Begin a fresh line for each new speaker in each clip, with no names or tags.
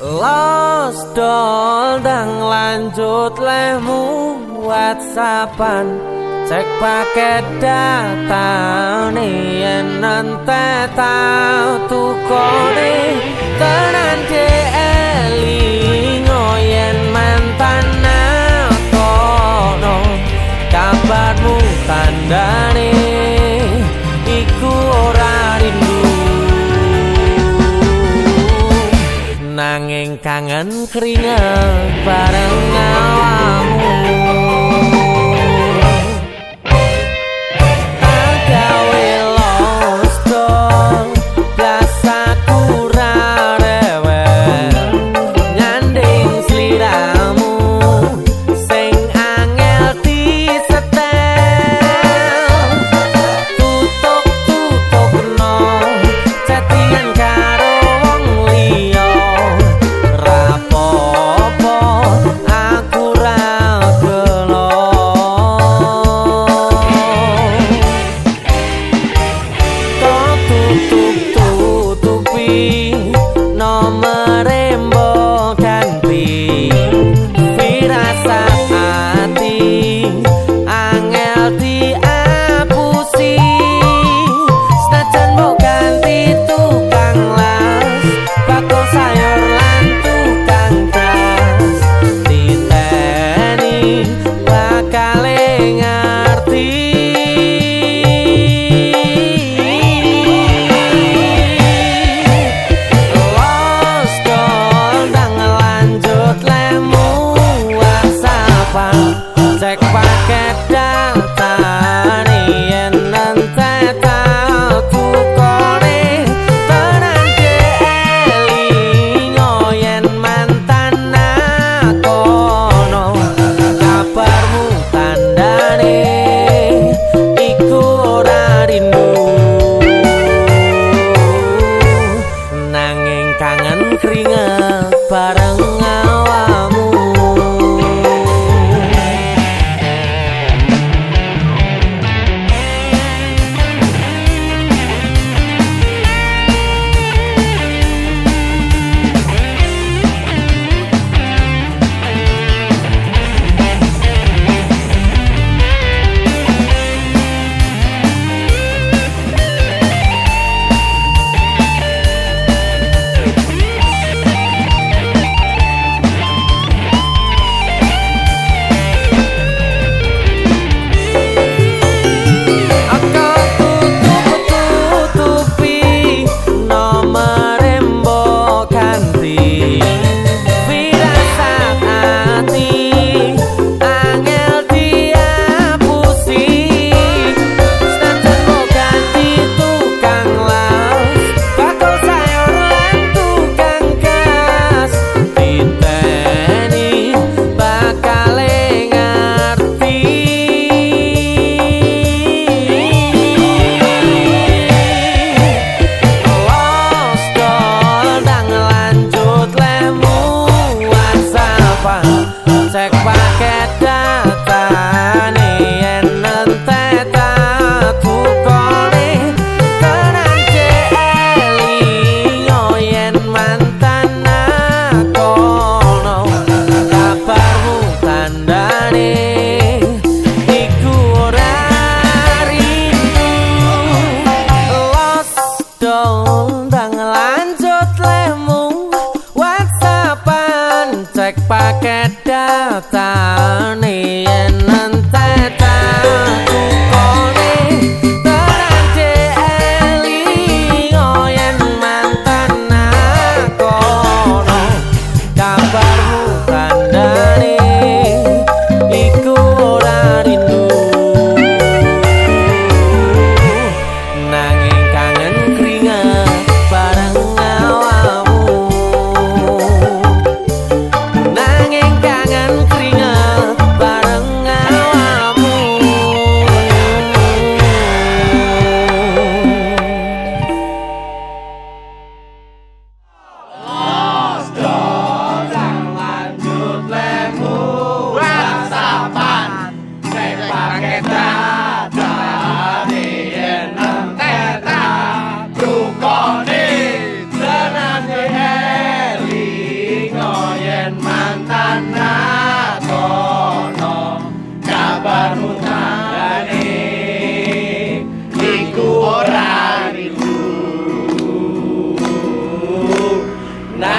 Los dol dang lanjut lemu whatsappan Cek paket data nih nante tau tukone tenan de nanging kangen keringet bareng awamu snap down. Cek paket data nih yen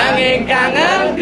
Angin kangen